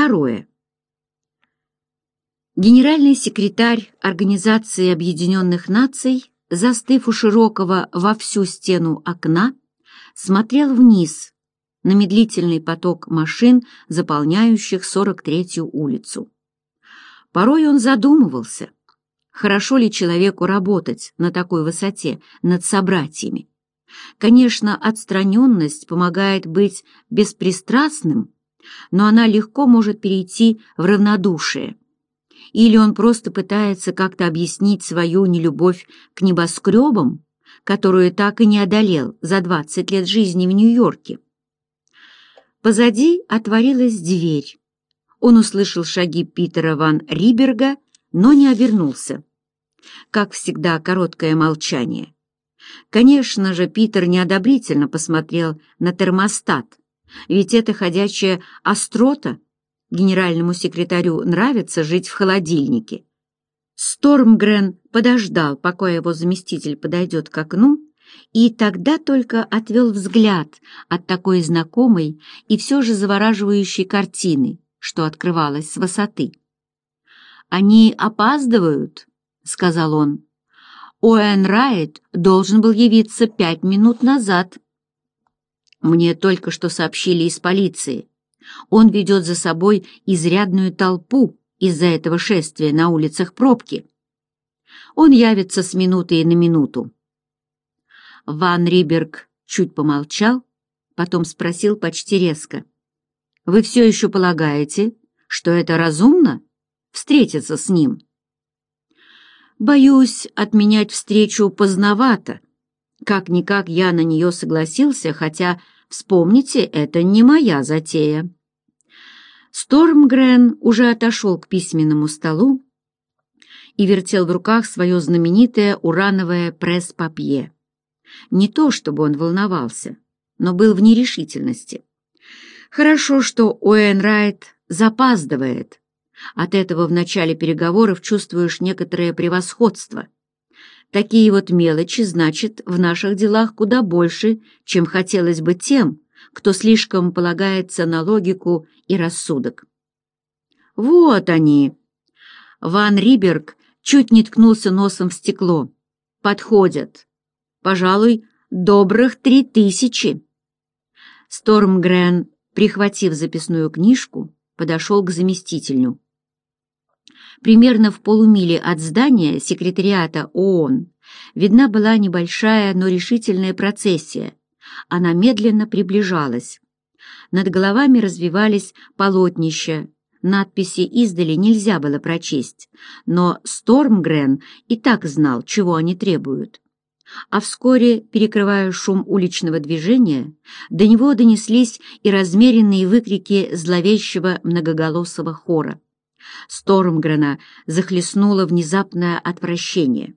Второе. Генеральный секретарь Организации Объединенных Наций, застыв у широкого во всю стену окна, смотрел вниз на медлительный поток машин, заполняющих 43-ю улицу. Порой он задумывался, хорошо ли человеку работать на такой высоте над собратьями. Конечно, отстраненность помогает быть беспристрастным, но она легко может перейти в равнодушие. Или он просто пытается как-то объяснить свою нелюбовь к небоскребам, которую так и не одолел за 20 лет жизни в Нью-Йорке. Позади отворилась дверь. Он услышал шаги Питера ван Риберга, но не обернулся. Как всегда, короткое молчание. Конечно же, Питер неодобрительно посмотрел на термостат, ведь эта ходячая острота генеральному секретарю нравится жить в холодильнике. Стормгрен подождал, пока его заместитель подойдет к окну, и тогда только отвел взгляд от такой знакомой и все же завораживающей картины, что открывалась с высоты. «Они опаздывают», — сказал он. «Оэн Райт должен был явиться пять минут назад». Мне только что сообщили из полиции. Он ведет за собой изрядную толпу из-за этого шествия на улицах пробки. Он явится с минуты и на минуту. Ван Риберг чуть помолчал, потом спросил почти резко. «Вы все еще полагаете, что это разумно — встретиться с ним?» «Боюсь, отменять встречу поздновато», как-никак я на нее согласился, хотя, вспомните, это не моя затея. Стормгрен уже отошел к письменному столу и вертел в руках свое знаменитое урановое пресс-папье. Не то, чтобы он волновался, но был в нерешительности. Хорошо, что Уэн Райт запаздывает. От этого в начале переговоров чувствуешь некоторое превосходство — Такие вот мелочи значат в наших делах куда больше, чем хотелось бы тем, кто слишком полагается на логику и рассудок. Вот они. Ван Риберг чуть не ткнулся носом в стекло. Подходят. Пожалуй, добрых три тысячи. Стормгрен, прихватив записную книжку, подошел к заместителю. Примерно в полумиле от здания секретариата ООН видна была небольшая, но решительная процессия. Она медленно приближалась. Над головами развивались полотнища, надписи издали нельзя было прочесть, но Стормгрен и так знал, чего они требуют. А вскоре, перекрывая шум уличного движения, до него донеслись и размеренные выкрики зловещего многоголосого хора. Стормгрена захлестнуло внезапное отвращение.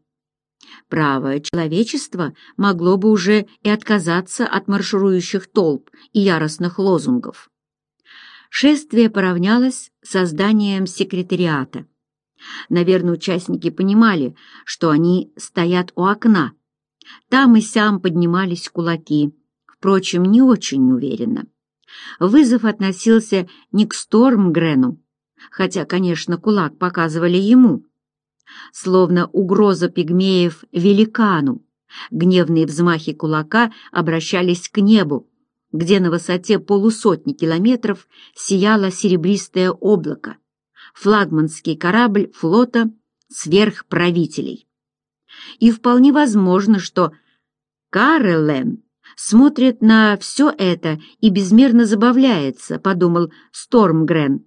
Правое человечество могло бы уже и отказаться от марширующих толп и яростных лозунгов. Шествие поравнялось созданием секретариата. Наверное, участники понимали, что они стоят у окна. Там и сям поднимались кулаки, впрочем, не очень уверенно. Вызов относился не к Стормгрену, хотя, конечно, кулак показывали ему. Словно угроза пигмеев великану, гневные взмахи кулака обращались к небу, где на высоте полусотни километров сияло серебристое облако, флагманский корабль флота сверхправителей. И вполне возможно, что Карелен смотрит на все это и безмерно забавляется, подумал Стормгрен.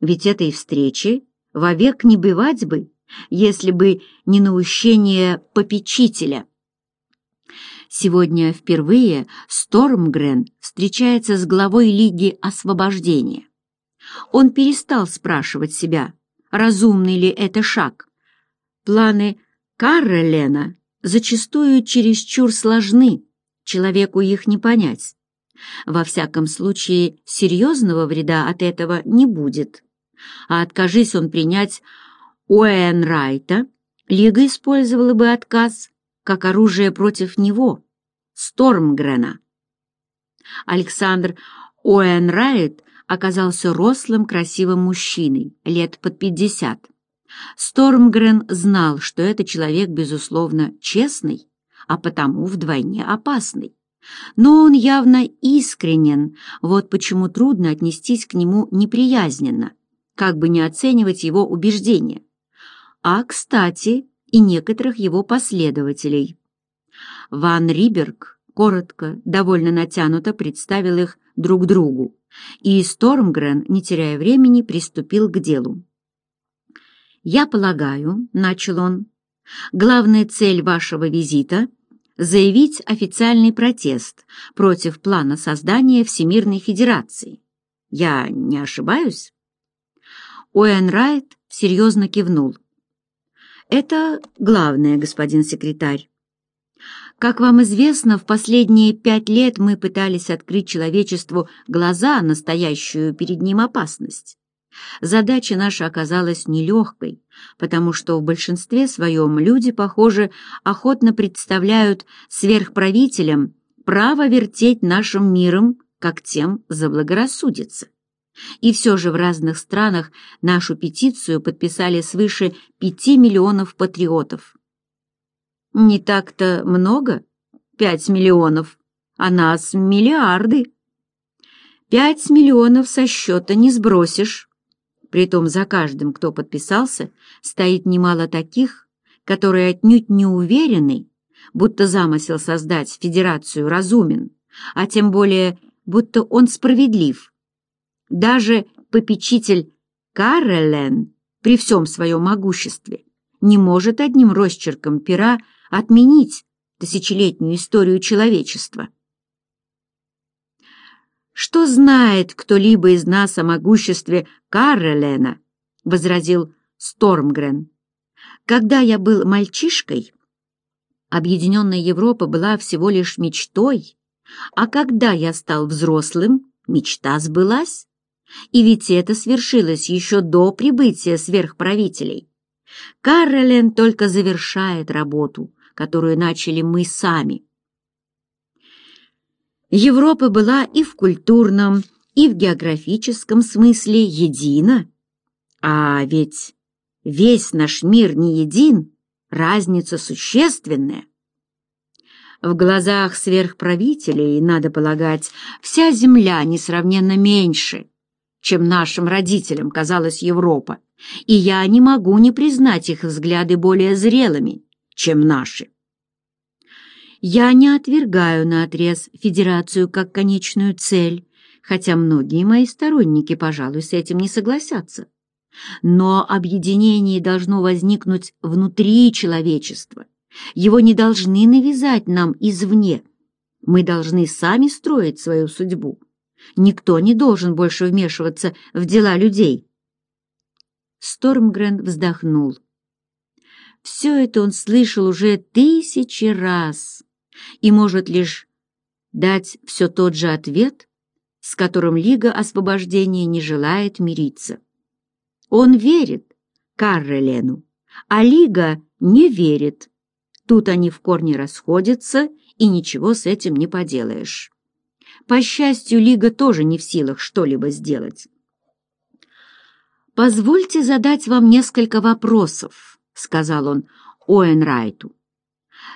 Ведь этой встречи вовек не бывать бы, если бы не наущение попечителя. Сегодня впервые Стормгрен встречается с главой Лиги Освобождения. Он перестал спрашивать себя, разумный ли это шаг. Планы Карра зачастую чересчур сложны, человеку их не понять. Во всяком случае, серьезного вреда от этого не будет а откажись он принять Уэнрайта, Лига использовала бы отказ как оружие против него, Стормгрена. Александр Уэнрайт оказался рослым, красивым мужчиной, лет под пятьдесят. Стормгрен знал, что это человек, безусловно, честный, а потому вдвойне опасный. Но он явно искренен, вот почему трудно отнестись к нему неприязненно как бы не оценивать его убеждения, а, кстати, и некоторых его последователей. Ван Риберг коротко, довольно натянуто представил их друг другу, и Стормгрен, не теряя времени, приступил к делу. «Я полагаю», — начал он, — «главная цель вашего визита — заявить официальный протест против плана создания Всемирной Федерации. Я не ошибаюсь?» Уэнрайт серьезно кивнул. «Это главное, господин секретарь. Как вам известно, в последние пять лет мы пытались открыть человечеству глаза настоящую перед ним опасность. Задача наша оказалась нелегкой, потому что в большинстве своем люди, похоже, охотно представляют сверхправителям право вертеть нашим миром, как тем заблагорассудится. И все же в разных странах нашу петицию подписали свыше 5 миллионов патриотов. Не так-то много? 5 миллионов. А нас миллиарды. 5 миллионов со счета не сбросишь. Притом за каждым, кто подписался, стоит немало таких, которые отнюдь не уверены, будто замысел создать федерацию разумен, а тем более, будто он справедлив даже попечитель Каррелен, при всем своем могуществе не может одним росчерком пера отменить тысячелетнюю историю человечества. «Что знает кто-либо из нас о могуществе Каррелена? — возразил Стормгрен. «Когда я был мальчишкой, объединенная Европа была всего лишь мечтой, а когда я стал взрослым, мечта сбылась. И ведь это свершилось еще до прибытия сверхправителей. Каролин только завершает работу, которую начали мы сами. Европа была и в культурном, и в географическом смысле едина. А ведь весь наш мир не един, разница существенная. В глазах сверхправителей, надо полагать, вся земля несравненно меньше — чем нашим родителям казалась Европа, и я не могу не признать их взгляды более зрелыми, чем наши. Я не отвергаю наотрез федерацию как конечную цель, хотя многие мои сторонники, пожалуй, с этим не согласятся. Но объединение должно возникнуть внутри человечества. Его не должны навязать нам извне. Мы должны сами строить свою судьбу. Никто не должен больше вмешиваться в дела людей. Стормгрен вздохнул. Все это он слышал уже тысячи раз и может лишь дать все тот же ответ, с которым Лига Освобождения не желает мириться. Он верит Каррелену, а Лига не верит. Тут они в корне расходятся, и ничего с этим не поделаешь. По счастью, Лига тоже не в силах что-либо сделать. «Позвольте задать вам несколько вопросов», — сказал он Оэнрайту.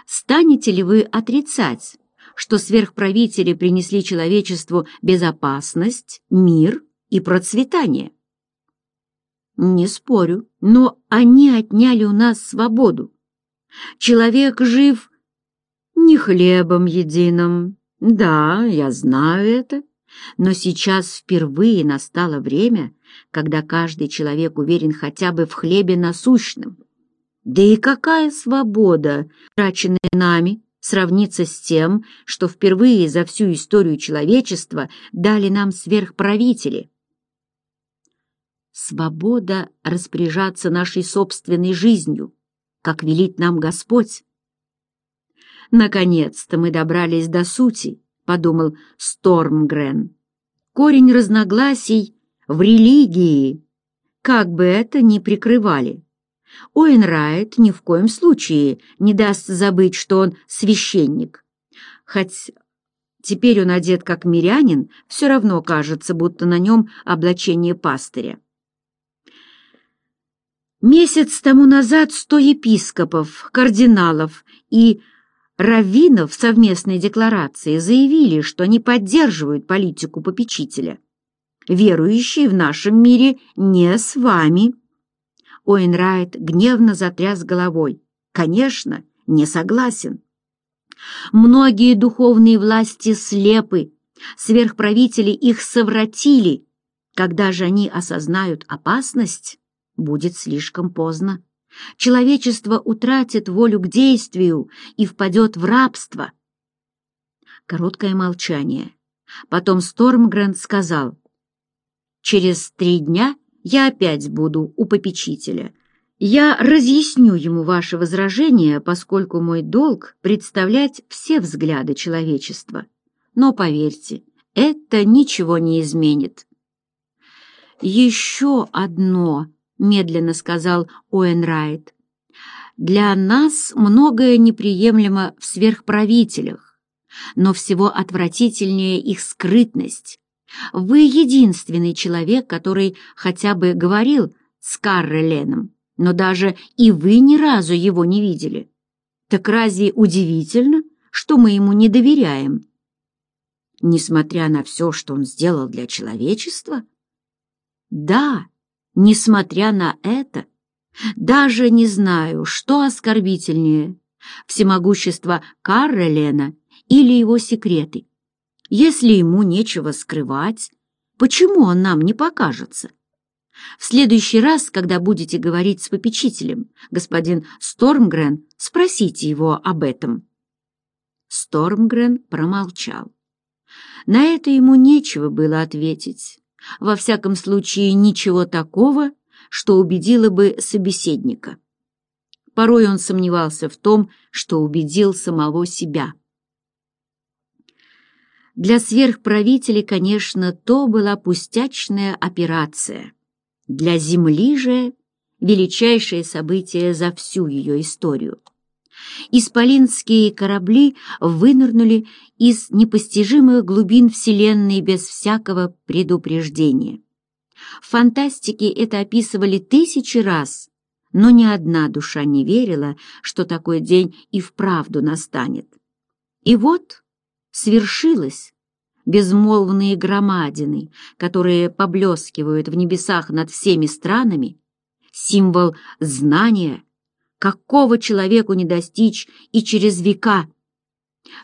«Станете ли вы отрицать, что сверхправители принесли человечеству безопасность, мир и процветание?» «Не спорю, но они отняли у нас свободу. Человек жив не хлебом единым, «Да, я знаю это. Но сейчас впервые настало время, когда каждый человек уверен хотя бы в хлебе насущном. Да и какая свобода, траченная нами, сравнится с тем, что впервые за всю историю человечества дали нам сверхправители?» Свобода распоряжаться нашей собственной жизнью, как велит нам Господь. «Наконец-то мы добрались до сути», — подумал Стормгрен. «Корень разногласий в религии, как бы это ни прикрывали. Оенрайт ни в коем случае не даст забыть, что он священник. Хоть теперь он одет как мирянин, все равно кажется, будто на нем облачение пастыря». Месяц тому назад сто епископов, кардиналов и Раввинов в совместной декларации заявили, что они поддерживают политику попечителя. Верующие в нашем мире не с вами. Оинрайт гневно затряс головой. Конечно, не согласен. Многие духовные власти слепы, сверхправители их совратили. Когда же они осознают опасность, будет слишком поздно. Человечество утратит волю к действию и впадет в рабство. Короткое молчание. Потом Стормгранд сказал, «Через три дня я опять буду у попечителя. Я разъясню ему ваши возражения, поскольку мой долг — представлять все взгляды человечества. Но поверьте, это ничего не изменит». «Еще одно», медленно сказал Уэнрайт. «Для нас многое неприемлемо в сверхправителях, но всего отвратительнее их скрытность. Вы единственный человек, который хотя бы говорил с Карреленом, но даже и вы ни разу его не видели. Так разве удивительно, что мы ему не доверяем?» «Несмотря на все, что он сделал для человечества?» «Да», Несмотря на это, даже не знаю, что оскорбительнее — всемогущество Каролена или его секреты. Если ему нечего скрывать, почему он нам не покажется? В следующий раз, когда будете говорить с попечителем, господин Стормгрен, спросите его об этом. Стормгрен промолчал. На это ему нечего было ответить. Во всяком случае, ничего такого, что убедило бы собеседника. Порой он сомневался в том, что убедил самого себя. Для сверхправителей, конечно, то была пустячная операция. Для Земли же — величайшее событие за всю ее историю исполинские корабли вынырнули из непостижимых глубин Вселенной без всякого предупреждения. В фантастике это описывали тысячи раз, но ни одна душа не верила, что такой день и вправду настанет. И вот свершилось безмолвные громадины, которые поблескивают в небесах над всеми странами, символ знания — какого человеку не достичь и через века.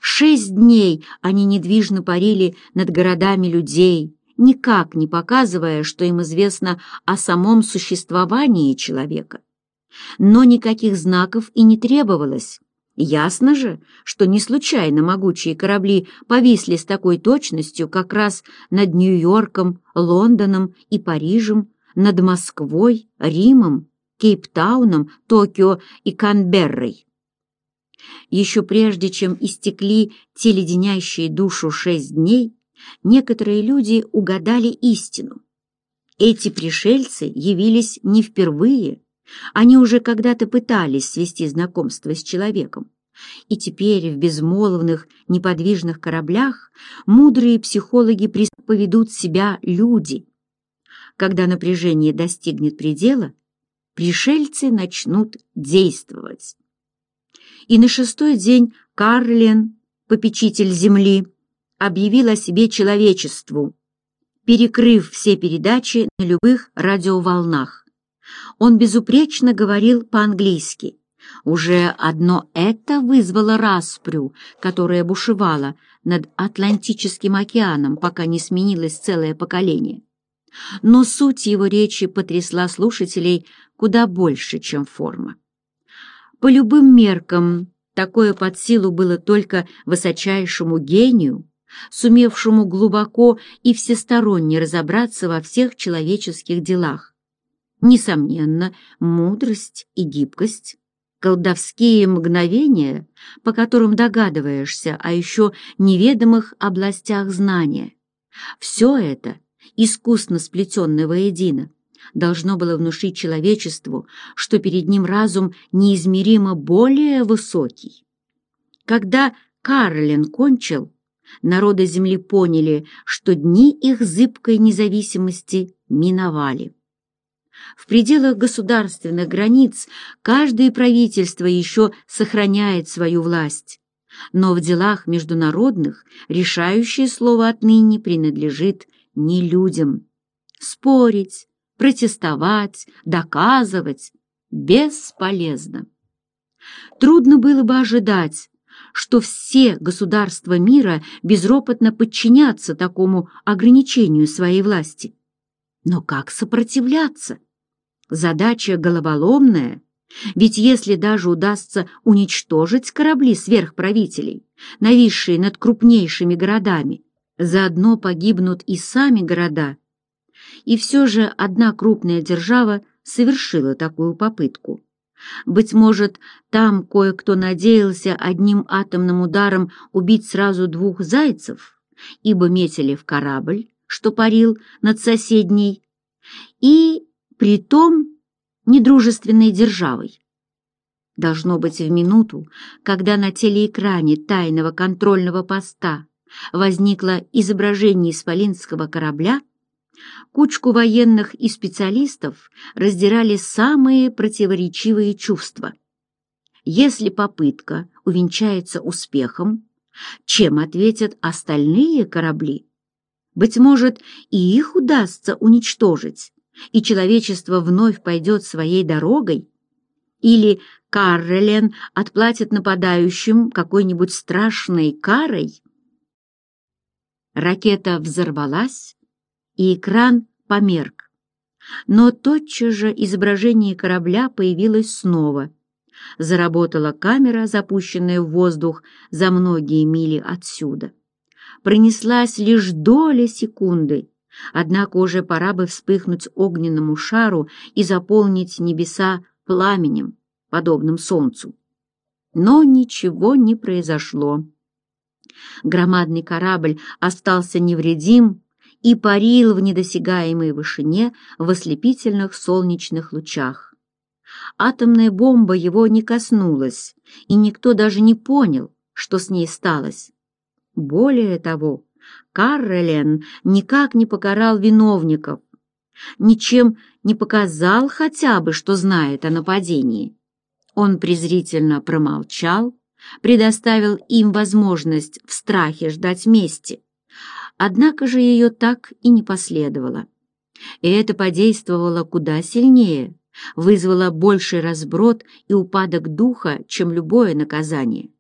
Шесть дней они недвижно парили над городами людей, никак не показывая, что им известно о самом существовании человека. Но никаких знаков и не требовалось. Ясно же, что не случайно могучие корабли повисли с такой точностью как раз над Нью-Йорком, Лондоном и Парижем, над Москвой, Римом Кейптауном, Токио и Канберрой. Еще прежде, чем истекли те леденящие душу шесть дней, некоторые люди угадали истину. Эти пришельцы явились не впервые, они уже когда-то пытались свести знакомство с человеком. И теперь в безмолвных, неподвижных кораблях мудрые психологи поведут себя люди. Когда напряжение достигнет предела, пришельцы начнут действовать. И на шестой день Карлен, попечитель Земли, объявил о себе человечеству, перекрыв все передачи на любых радиоволнах. Он безупречно говорил по-английски. Уже одно это вызвало распрю, которая бушевала над Атлантическим океаном, пока не сменилось целое поколение. Но суть его речи потрясла слушателей куда больше, чем форма. По любым меркам такое под силу было только высочайшему гению, сумевшему глубоко и всесторонне разобраться во всех человеческих делах. Несомненно, мудрость и гибкость колдовские мгновения, по которым догадываешься о еще неведомых областях знания. Все это искусно сплетенное воедино, должно было внушить человечеству, что перед ним разум неизмеримо более высокий. Когда Карлин кончил, народы Земли поняли, что дни их зыбкой независимости миновали. В пределах государственных границ каждое правительство еще сохраняет свою власть, но в делах международных решающее слово отныне принадлежит не людям. Спорить, протестовать, доказывать бесполезно. Трудно было бы ожидать, что все государства мира безропотно подчинятся такому ограничению своей власти. Но как сопротивляться? Задача головоломная, ведь если даже удастся уничтожить корабли сверхправителей, нависшие над крупнейшими городами, заодно погибнут и сами города – и все же одна крупная держава совершила такую попытку. Быть может, там кое-кто надеялся одним атомным ударом убить сразу двух зайцев, ибо метили в корабль, что парил над соседней, и при том недружественной державой. Должно быть, в минуту, когда на телеэкране тайного контрольного поста возникло изображение исполинского корабля, Кучку военных и специалистов раздирали самые противоречивые чувства. Если попытка увенчается успехом, чем ответят остальные корабли? Быть может, и их удастся уничтожить, и человечество вновь пойдет своей дорогой? Или Каррелен отплатит нападающим какой-нибудь страшной карой? Ракета взорвалась, и экран померк. Но тотчас же изображение корабля появилось снова. Заработала камера, запущенная в воздух за многие мили отсюда. Пронеслась лишь доля секунды, однако уже пора бы вспыхнуть огненному шару и заполнить небеса пламенем, подобным солнцу. Но ничего не произошло. Громадный корабль остался невредим и парил в недосягаемой вышине в ослепительных солнечных лучах. Атомная бомба его не коснулась, и никто даже не понял, что с ней сталось. Более того, Каррелен никак не покарал виновников, ничем не показал хотя бы, что знает о нападении. Он презрительно промолчал, предоставил им возможность в страхе ждать мести. Однако же ее так и не последовало. И это подействовало куда сильнее, вызвало больший разброд и упадок духа, чем любое наказание.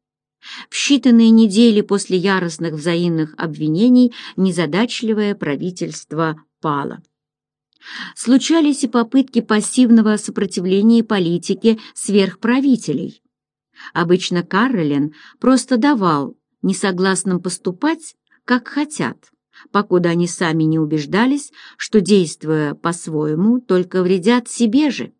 В считанные недели после яростных взаимных обвинений незадачливое правительство пало. Случались и попытки пассивного сопротивления политике сверхправителей. Обычно Каролин просто давал несогласным поступать как хотят, покуда они сами не убеждались, что, действуя по-своему, только вредят себе же.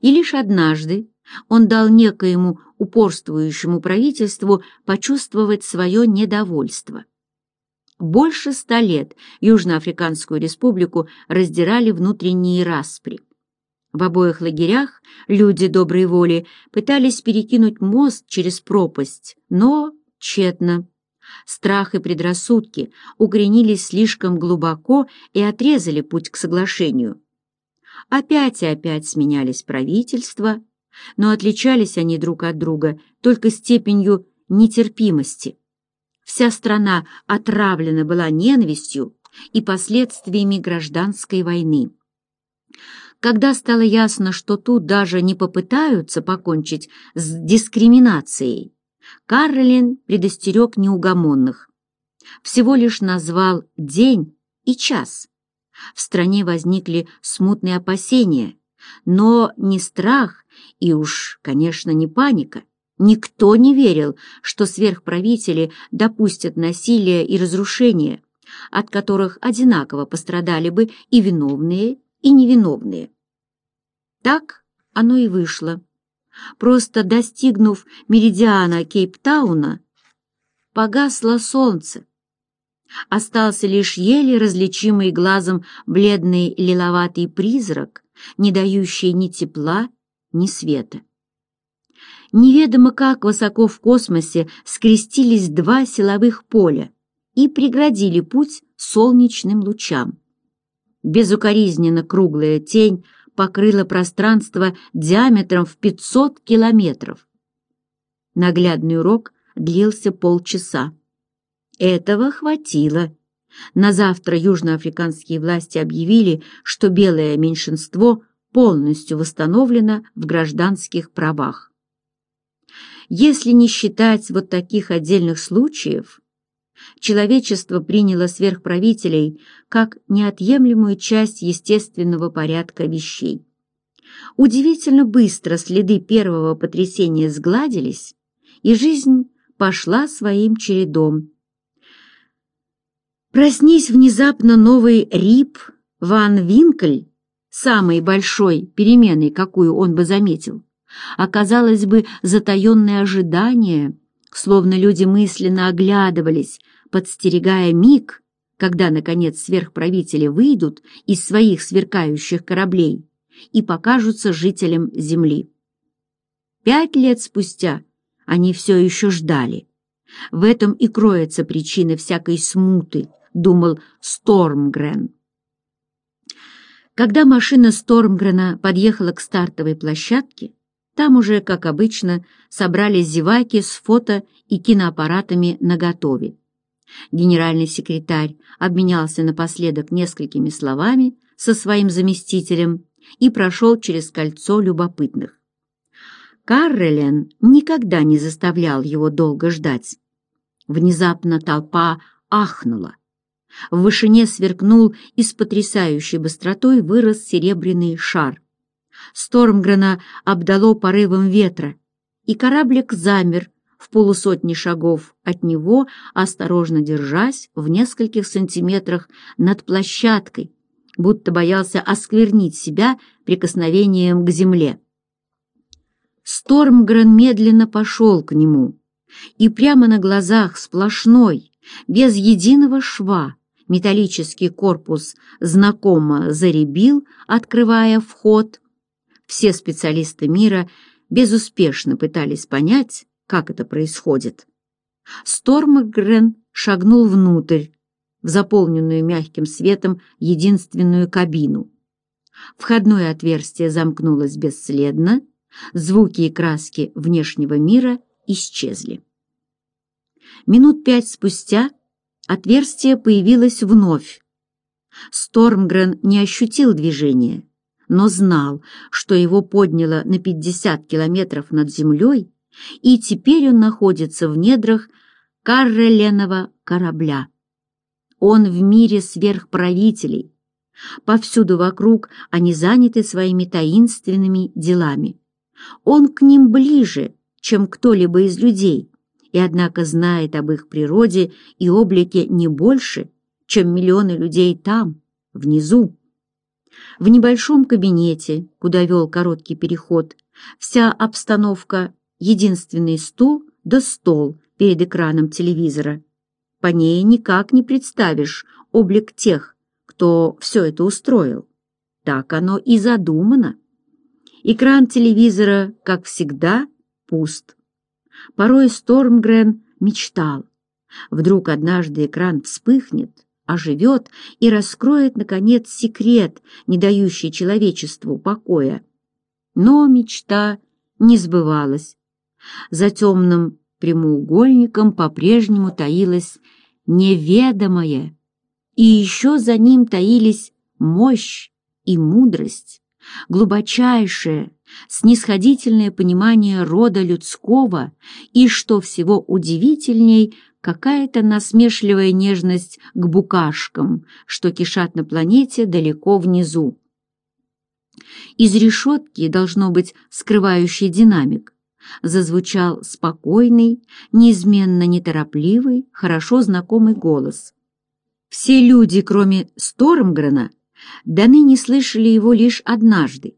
И лишь однажды он дал некоему упорствующему правительству почувствовать свое недовольство. Больше ста лет Южноафриканскую республику раздирали внутренние распри. В обоих лагерях люди доброй воли пытались перекинуть мост через пропасть, но тщетно. Страх и предрассудки укоренились слишком глубоко и отрезали путь к соглашению. Опять и опять сменялись правительства, но отличались они друг от друга только степенью нетерпимости. Вся страна отравлена была ненавистью и последствиями гражданской войны. Когда стало ясно, что тут даже не попытаются покончить с дискриминацией, Карлин предостерег неугомонных. Всего лишь назвал день и час. В стране возникли смутные опасения, но не страх и уж, конечно, не паника. Никто не верил, что сверхправители допустят насилие и разрушение, от которых одинаково пострадали бы и виновные, и невиновные. Так оно и вышло. Просто достигнув меридиана Кейптауна, погасло солнце. Остался лишь еле различимый глазом бледный лиловатый призрак, не дающий ни тепла, ни света. Неведомо как высоко в космосе скрестились два силовых поля и преградили путь солнечным лучам. Безукоризненно круглая тень покрыла пространство диаметром в 500 километров. Наглядный урок длился полчаса. Этого хватило. На завтра южноафриканские власти объявили, что белое меньшинство полностью восстановлено в гражданских правах. Если не считать вот таких отдельных случаев, человечество приняло сверхправителей как неотъемлемую часть естественного порядка вещей. Удивительно быстро следы первого потрясения сгладились, и жизнь пошла своим чередом. Проснись внезапно новый Рип Ван Винкль, самой большой переменой, какую он бы заметил, оказалось бы затаенное ожидание, словно люди мысленно оглядывались, подстерегая миг, когда, наконец, сверхправители выйдут из своих сверкающих кораблей и покажутся жителям Земли. Пять лет спустя они все еще ждали. В этом и кроется причина всякой смуты, думал Стормгрен. Когда машина Стормгрена подъехала к стартовой площадке, там уже, как обычно, собрались зеваки с фото и киноаппаратами наготове. Генеральный секретарь обменялся напоследок несколькими словами со своим заместителем и прошел через кольцо любопытных. Каррелен никогда не заставлял его долго ждать. Внезапно толпа ахнула. В вышине сверкнул и с потрясающей быстротой вырос серебряный шар. Стормгрена обдало порывом ветра, и кораблик замер в полусотни шагов от него, осторожно держась в нескольких сантиметрах над площадкой, будто боялся осквернить себя прикосновением к земле. Стормгрен медленно пошел к нему, и прямо на глазах сплошной, без единого шва, металлический корпус знакомо заребил, открывая вход. Все специалисты мира безуспешно пытались понять, как это происходит. Стормгрен шагнул внутрь, в заполненную мягким светом единственную кабину. Входное отверстие замкнулось бесследно, звуки и краски внешнего мира исчезли. Минут пять спустя отверстие появилось вновь. Стормгрен не ощутил движения, но знал, что его подняло на 50 километров над землей и теперь он находится в недрах Карреленова корабля. Он в мире сверхправителей. Повсюду вокруг они заняты своими таинственными делами. Он к ним ближе, чем кто-либо из людей, и однако знает об их природе и облике не больше, чем миллионы людей там, внизу. В небольшом кабинете, куда вел короткий переход, вся обстановка единственный стул да стол перед экраном телевизора. По ней никак не представишь облик тех, кто все это устроил. Так оно и задумано. Экран телевизора, как всегда, пуст. Порой Стормгрен мечтал. Вдруг однажды экран вспыхнет, оживет и раскроет, наконец, секрет, не дающий человечеству покоя. Но мечта не сбывалась. За темным прямоугольником по-прежнему таилось неведомое, и еще за ним таились мощь и мудрость, глубочайшее, снисходительное понимание рода людского и, что всего удивительней, какая-то насмешливая нежность к букашкам, что кишат на планете далеко внизу. Из решетки, должно быть, скрывающий динамик, зазвучал спокойный, неизменно неторопливый, хорошо знакомый голос. Все люди, кроме Стормгрена, до ныне слышали его лишь однажды.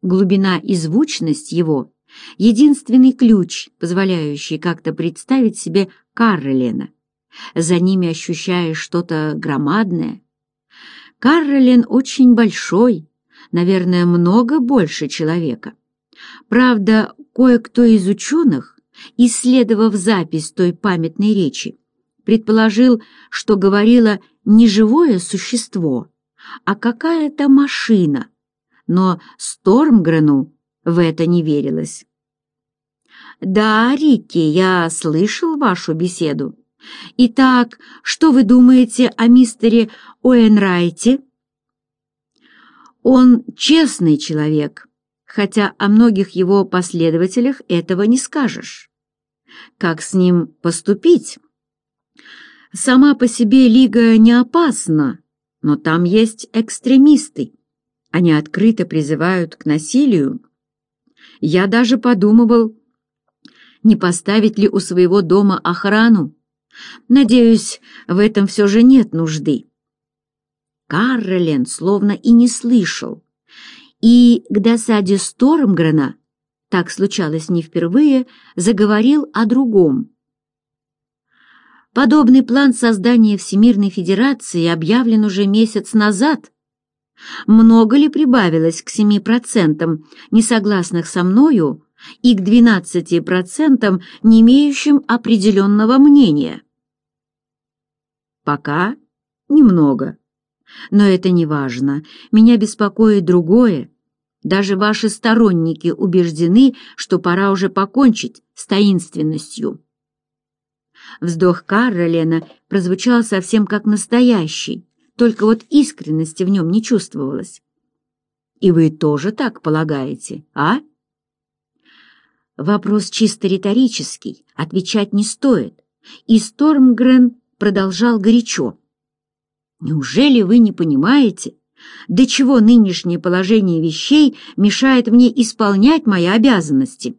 Глубина и звучность его — единственный ключ, позволяющий как-то представить себе Каролина. За ними ощущаешь что-то громадное. Каролин очень большой, наверное, много больше человека. Правда, кое-кто из ученых, исследовав запись той памятной речи, предположил, что говорило не живое существо, а какая-то машина, но Стормгрену в это не верилось. «Да, Рикки, я слышал вашу беседу. Итак, что вы думаете о мистере Уэнрайте?» «Он честный человек», хотя о многих его последователях этого не скажешь. Как с ним поступить? Сама по себе Лига не опасна, но там есть экстремисты. Они открыто призывают к насилию. Я даже подумывал, не поставить ли у своего дома охрану. Надеюсь, в этом все же нет нужды. Каролин словно и не слышал, и к досаде Сторомгрена, так случалось не впервые, заговорил о другом. Подобный план создания Всемирной Федерации объявлен уже месяц назад. Много ли прибавилось к 7% несогласных со мною и к 12% не имеющим определенного мнения? Пока немного. Но это не важно. Меня беспокоит другое. Даже ваши сторонники убеждены, что пора уже покончить с таинственностью. Вздох Каролена прозвучал совсем как настоящий, только вот искренности в нем не чувствовалось. «И вы тоже так полагаете, а?» Вопрос чисто риторический, отвечать не стоит. И Стормгрен продолжал горячо. «Неужели вы не понимаете, до чего нынешнее положение вещей мешает мне исполнять мои обязанности.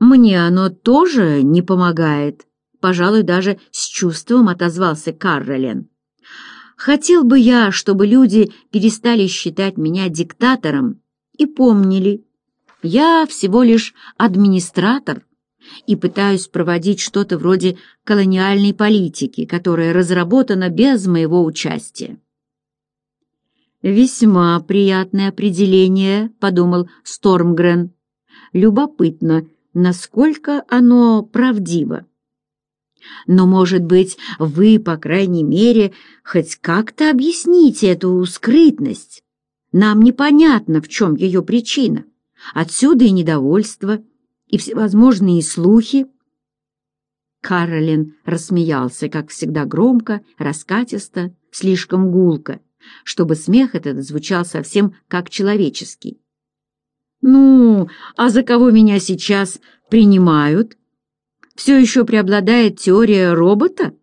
Мне оно тоже не помогает, пожалуй, даже с чувством отозвался Каролин. Хотел бы я, чтобы люди перестали считать меня диктатором и помнили, я всего лишь администратор и пытаюсь проводить что-то вроде колониальной политики, которая разработана без моего участия. «Весьма приятное определение», — подумал Стормгрен. «Любопытно, насколько оно правдиво». «Но, может быть, вы, по крайней мере, хоть как-то объясните эту скрытность. Нам непонятно, в чем ее причина. Отсюда и недовольство, и всевозможные слухи». Каролин рассмеялся, как всегда, громко, раскатисто, слишком гулко чтобы смех этот звучал совсем как человеческий. «Ну, а за кого меня сейчас принимают? Все еще преобладает теория робота?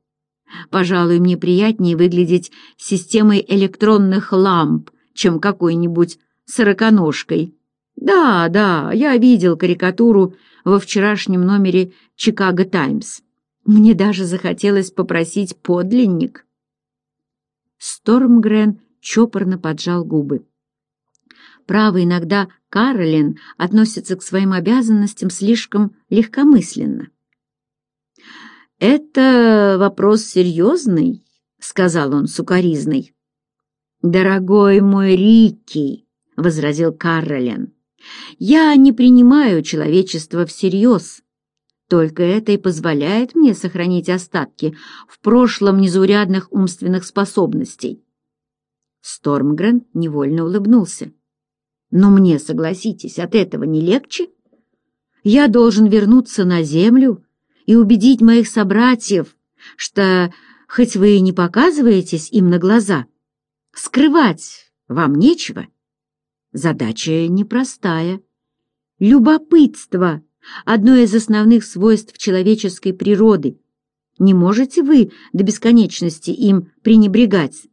Пожалуй, мне приятнее выглядеть системой электронных ламп, чем какой-нибудь сороконожкой. Да, да, я видел карикатуру во вчерашнем номере «Чикаго Таймс». Мне даже захотелось попросить подлинник. Стормгрен чопорно поджал губы. Право, иногда Каролин относится к своим обязанностям слишком легкомысленно. «Это вопрос серьезный», — сказал он сукоризный. «Дорогой мой Рикки», — возразил Каролин, — «я не принимаю человечество всерьез, только это и позволяет мне сохранить остатки в прошлом незаурядных умственных способностей. Стормгрен невольно улыбнулся. Но мне, согласитесь, от этого не легче. Я должен вернуться на землю и убедить моих собратьев, что, хоть вы и не показываетесь им на глаза, скрывать вам нечего. Задача непростая. Любопытство одно из основных свойств человеческой природы. Не можете вы до бесконечности им пренебрегать?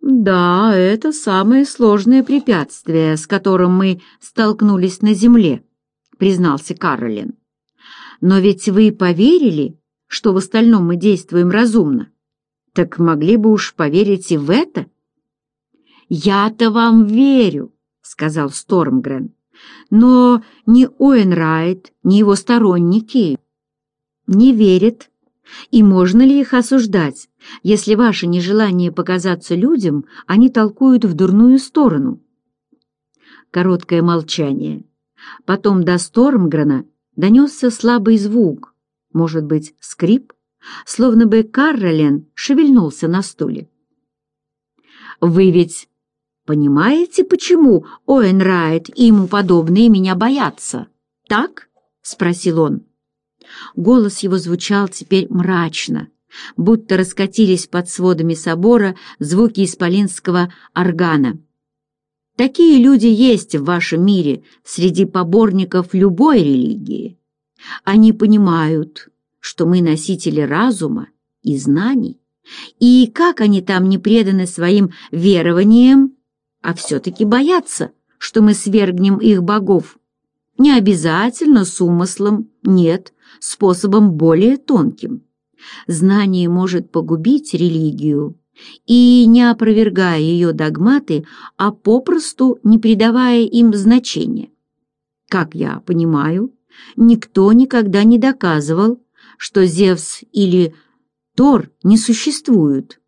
Да, это самое сложное препятствие, с которым мы столкнулись на Земле, признался Каролин. Но ведь вы поверили, что в остальном мы действуем разумно. Так могли бы уж поверить и в это? Я-то вам верю, сказал Стормгрен. Но ни Оэнрайт, ни его сторонники не верят. И можно ли их осуждать, если ваше нежелание показаться людям они толкуют в дурную сторону? Короткое молчание. Потом до Стормгрена донесся слабый звук, может быть, скрип, словно бы Каролин шевельнулся на стуле. «Вы ведь понимаете, почему Оэнрайт и ему подобные меня боятся? Так?» — спросил он. Голос его звучал теперь мрачно, будто раскатились под сводами собора звуки исполинского органа. «Такие люди есть в вашем мире среди поборников любой религии. Они понимают, что мы носители разума и знаний, и как они там не преданы своим верованиям, а все-таки боятся, что мы свергнем их богов. Не обязательно с умыслом, нет, способом более тонким. Знание может погубить религию, и не опровергая ее догматы, а попросту не придавая им значения. Как я понимаю, никто никогда не доказывал, что Зевс или Тор не существуют.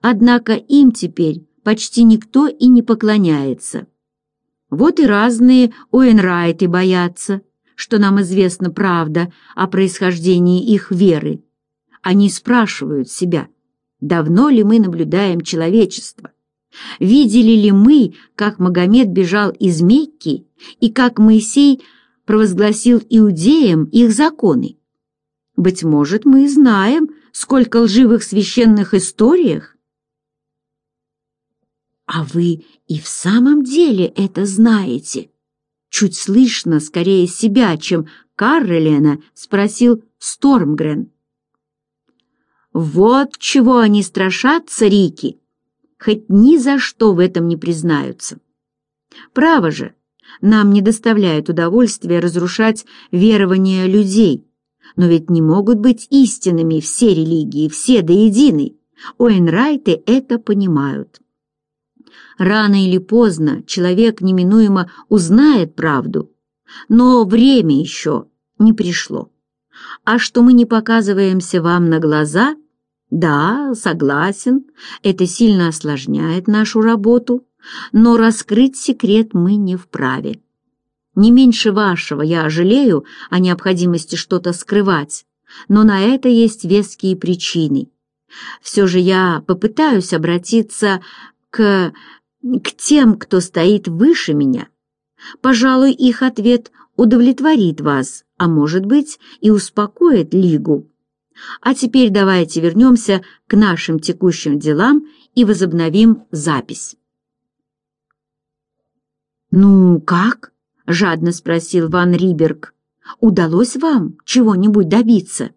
Однако им теперь почти никто и не поклоняется. Вот и разные Уэнрайты боятся, что нам известна правда о происхождении их веры. Они спрашивают себя, давно ли мы наблюдаем человечество, видели ли мы, как Магомед бежал из Мекки и как Моисей провозгласил иудеям их законы. Быть может, мы знаем, сколько лживых священных историях «А вы и в самом деле это знаете?» Чуть слышно, скорее себя, чем Каролина, спросил Стормгрен. «Вот чего они страшатся, Рики! Хоть ни за что в этом не признаются. Право же, нам не доставляет удовольствия разрушать верования людей, но ведь не могут быть истинными все религии, все до единой. Уэнрайты это понимают». Рано или поздно человек неминуемо узнает правду, но время еще не пришло. А что мы не показываемся вам на глаза, да, согласен, это сильно осложняет нашу работу, но раскрыть секрет мы не вправе. Не меньше вашего я жалею о необходимости что-то скрывать, но на это есть веские причины. Все же я попытаюсь обратиться к к тем, кто стоит выше меня. Пожалуй, их ответ удовлетворит вас, а может быть и успокоит Лигу. А теперь давайте вернемся к нашим текущим делам и возобновим запись. «Ну как?» — жадно спросил Ван Риберг. «Удалось вам чего-нибудь добиться?»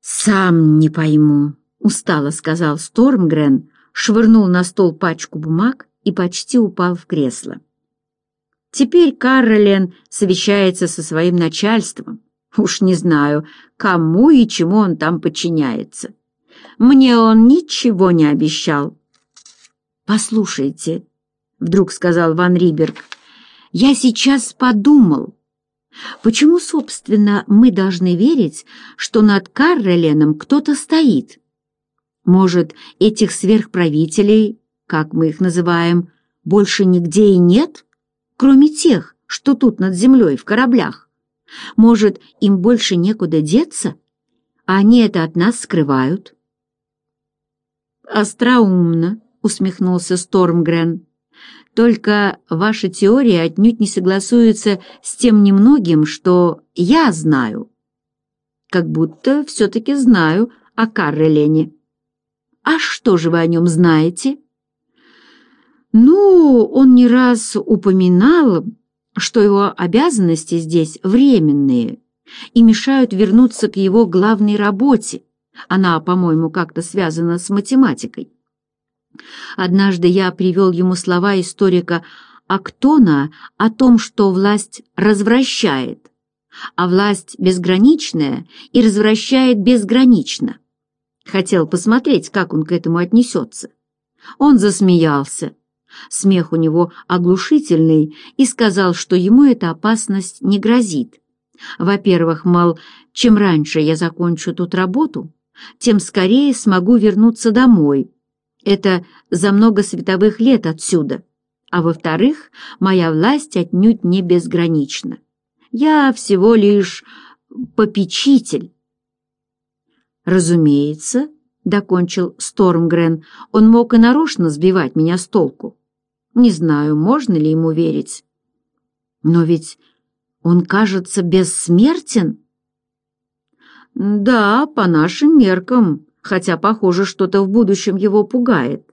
«Сам не пойму», — устало сказал Стормгрен, швырнул на стол пачку бумаг и почти упал в кресло. Теперь Каролин совещается со своим начальством. Уж не знаю, кому и чему он там подчиняется. Мне он ничего не обещал. «Послушайте», — вдруг сказал Ван Риберг, — «я сейчас подумал, почему, собственно, мы должны верить, что над Карреленом кто-то стоит?» Может, этих сверхправителей, как мы их называем, больше нигде и нет, кроме тех, что тут над землей в кораблях? Может, им больше некуда деться, а они это от нас скрывают?» «Остроумно», — усмехнулся Стормгрен. «Только ваша теория отнюдь не согласуется с тем немногим, что я знаю. Как будто все-таки знаю о Каррелене». А что же вы о нем знаете? Ну, он не раз упоминал, что его обязанности здесь временные и мешают вернуться к его главной работе. Она, по-моему, как-то связана с математикой. Однажды я привел ему слова историка Актона о том, что власть развращает, а власть безграничная и развращает безгранично. Хотел посмотреть, как он к этому отнесется. Он засмеялся. Смех у него оглушительный и сказал, что ему эта опасность не грозит. Во-первых, мол, чем раньше я закончу тут работу, тем скорее смогу вернуться домой. Это за много световых лет отсюда. А во-вторых, моя власть отнюдь не безгранична. Я всего лишь попечитель. «Разумеется», — докончил Стормгрен, — «он мог и нарочно сбивать меня с толку. Не знаю, можно ли ему верить». «Но ведь он, кажется, бессмертен?» «Да, по нашим меркам, хотя, похоже, что-то в будущем его пугает.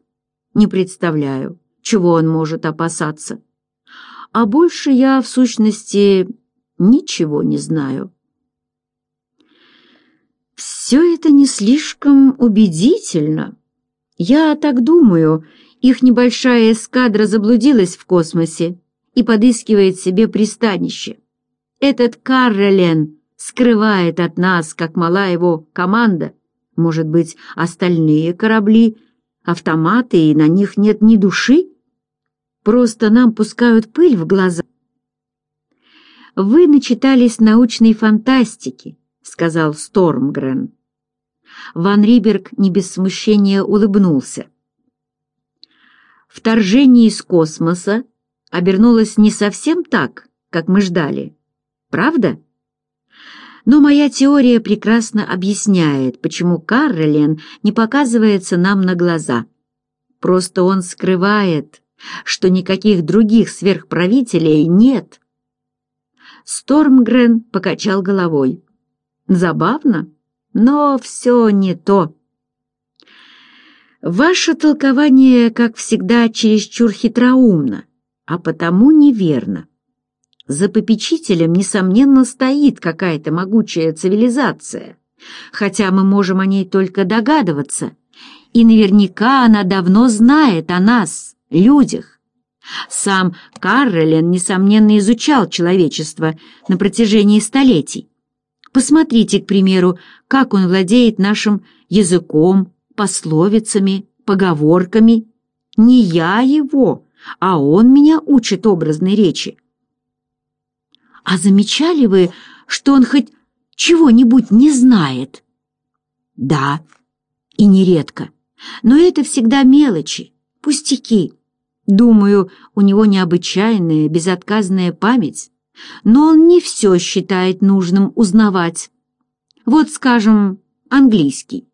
Не представляю, чего он может опасаться. А больше я, в сущности, ничего не знаю». Все это не слишком убедительно. Я так думаю, их небольшая эскадра заблудилась в космосе и подыскивает себе пристанище. Этот Каррелен скрывает от нас, как мала его команда, может быть, остальные корабли, автоматы, и на них нет ни души? Просто нам пускают пыль в глаза. Вы начитались научной фантастики, сказал Стормгрен. Ван Риберг не без смущения улыбнулся. Вторжение из космоса обернулось не совсем так, как мы ждали. Правда? Но моя теория прекрасно объясняет, почему Каролин не показывается нам на глаза. Просто он скрывает, что никаких других сверхправителей нет. Стормгрен покачал головой. Забавно, но все не то. Ваше толкование, как всегда, чересчур хитроумно, а потому неверно. За попечителем, несомненно, стоит какая-то могучая цивилизация, хотя мы можем о ней только догадываться, и наверняка она давно знает о нас, людях. Сам Каролин, несомненно, изучал человечество на протяжении столетий Посмотрите, к примеру, как он владеет нашим языком, пословицами, поговорками. Не я его, а он меня учит образной речи. А замечали вы, что он хоть чего-нибудь не знает? Да, и нередко. Но это всегда мелочи, пустяки. Думаю, у него необычайная, безотказная память но он не все считает нужным узнавать. Вот, скажем, английский.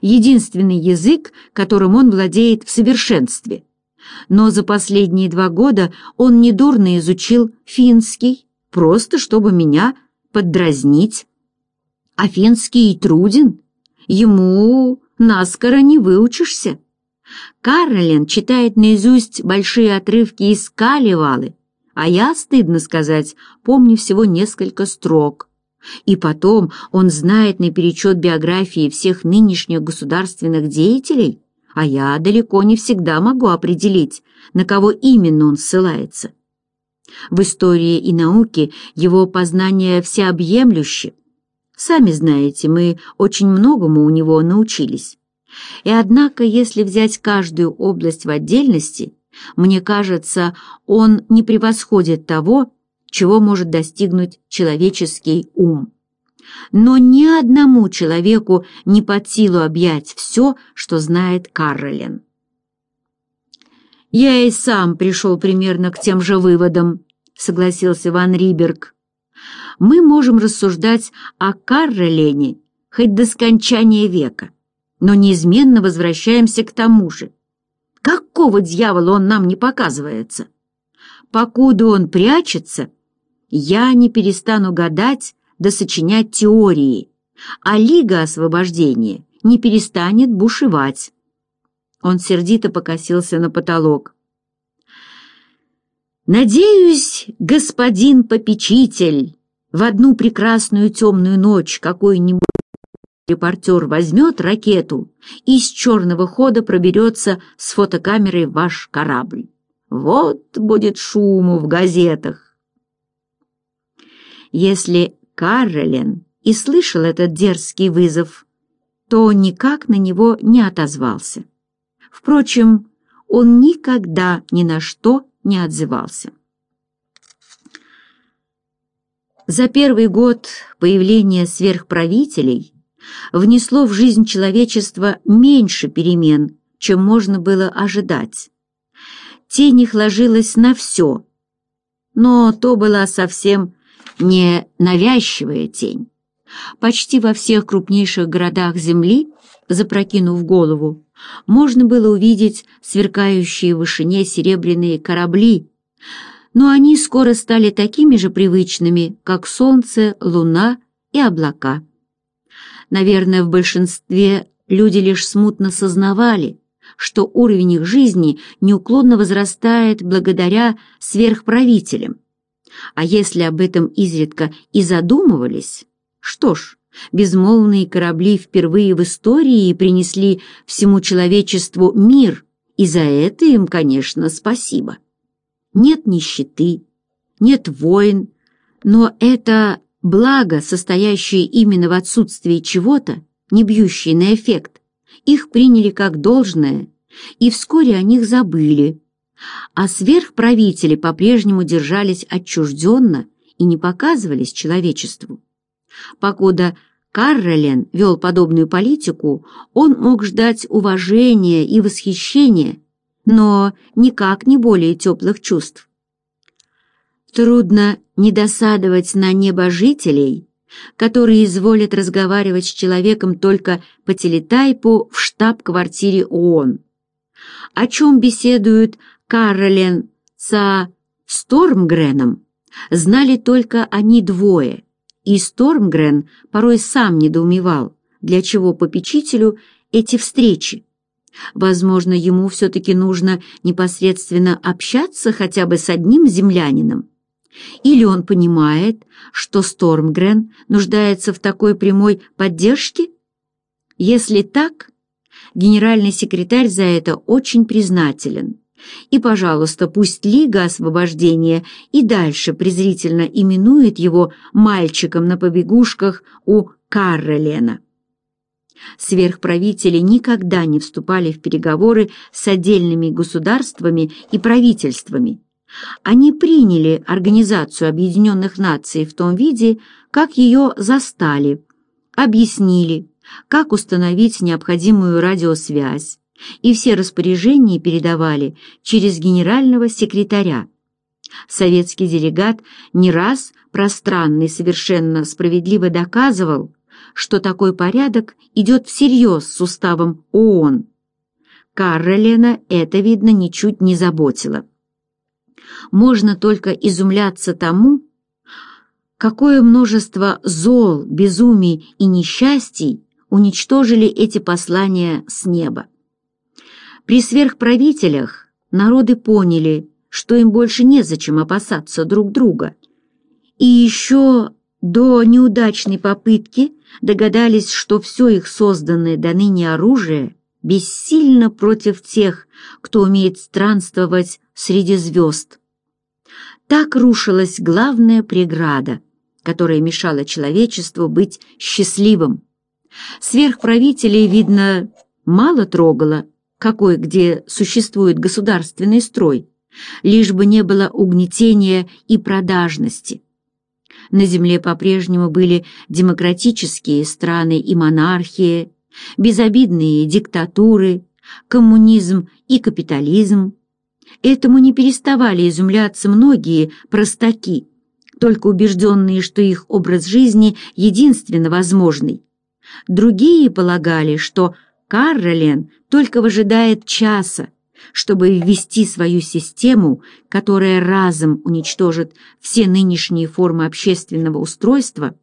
Единственный язык, которым он владеет в совершенстве. Но за последние два года он недурно изучил финский, просто чтобы меня поддразнить. А финский и труден. Ему наскоро не выучишься. Каролин читает наизусть большие отрывки из Калевалы, а я, стыдно сказать, помню всего несколько строк. И потом он знает наперечет биографии всех нынешних государственных деятелей, а я далеко не всегда могу определить, на кого именно он ссылается. В истории и науке его познания всеобъемлюще. Сами знаете, мы очень многому у него научились. И однако, если взять каждую область в отдельности – мне кажется, он не превосходит того, чего может достигнуть человеческий ум. Но ни одному человеку не под силу объять все, что знает Каролин. «Я и сам пришел примерно к тем же выводам», — согласился Ван Риберг. «Мы можем рассуждать о Каролине хоть до скончания века, но неизменно возвращаемся к тому же. Какого дьявола он нам не показывается? Покуда он прячется, я не перестану гадать да сочинять теории, а Лига Освобождения не перестанет бушевать. Он сердито покосился на потолок. «Надеюсь, господин попечитель, в одну прекрасную темную ночь какой-нибудь Репортер возьмет ракету и с черного хода проберется с фотокамерой ваш корабль. Вот будет шуму в газетах. Если Каролин и слышал этот дерзкий вызов, то никак на него не отозвался. Впрочем, он никогда ни на что не отзывался. За первый год появления сверхправителей внесло в жизнь человечества меньше перемен, чем можно было ожидать. Тень их ложилась на все, но то была совсем не навязчивая тень. Почти во всех крупнейших городах Земли, запрокинув голову, можно было увидеть сверкающие в вышине серебряные корабли, но они скоро стали такими же привычными, как солнце, луна и облака. Наверное, в большинстве люди лишь смутно сознавали, что уровень их жизни неуклонно возрастает благодаря сверхправителям. А если об этом изредка и задумывались, что ж, безмолвные корабли впервые в истории принесли всему человечеству мир, и за это им, конечно, спасибо. Нет нищеты, нет войн, но это Благо, состоящее именно в отсутствии чего-то, не бьющие на эффект, их приняли как должное, и вскоре о них забыли. А сверхправители по-прежнему держались отчужденно и не показывались человечеству. Покуда Карролен вел подобную политику, он мог ждать уважения и восхищения, но никак не более теплых чувств. Трудно не досадовать на небожителей, которые изволят разговаривать с человеком только по телетайпу в штаб-квартире ООН. О чем беседуют Каролин со Стормгреном, знали только они двое, и Стормгрен порой сам недоумевал, для чего попечителю эти встречи. Возможно, ему все-таки нужно непосредственно общаться хотя бы с одним землянином. Или он понимает, что Стормгрен нуждается в такой прямой поддержке? Если так, генеральный секретарь за это очень признателен. И, пожалуйста, пусть Лига Освобождения и дальше презрительно именует его мальчиком на побегушках у Карролена. Сверхправители никогда не вступали в переговоры с отдельными государствами и правительствами, они приняли Организацию Объединенных Наций в том виде, как ее застали, объяснили, как установить необходимую радиосвязь, и все распоряжения передавали через генерального секретаря. Советский делегат не раз пространный совершенно справедливо доказывал, что такой порядок идет всерьез с уставом ООН. Каролина это, видно, ничуть не заботило можно только изумляться тому, какое множество зол, безумий и несчастий уничтожили эти послания с неба. При сверхправителях народы поняли, что им больше незачем опасаться друг друга. И еще до неудачной попытки догадались, что все их созданное до ныне оружие бессильно против тех, кто умеет странствовать среди звезд. Так рушилась главная преграда, которая мешала человечеству быть счастливым. Сверхправителей, видно, мало трогало, какой где существует государственный строй, лишь бы не было угнетения и продажности. На земле по-прежнему были демократические страны и монархии, безобидные диктатуры, коммунизм и капитализм, Этому не переставали изумляться многие простаки, только убежденные, что их образ жизни единственно возможный. Другие полагали, что Каролин только выжидает часа, чтобы ввести свою систему, которая разом уничтожит все нынешние формы общественного устройства,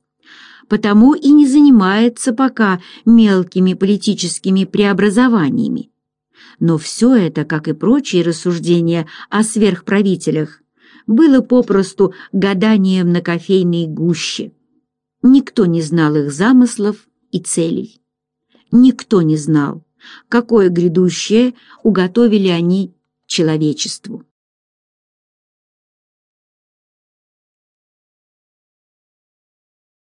потому и не занимается пока мелкими политическими преобразованиями но все это, как и прочие рассуждения о сверхправителях, было попросту гаданием на кофейной гуще. Никто не знал их замыслов и целей. Никто не знал, какое грядущее уготовили они человечеству.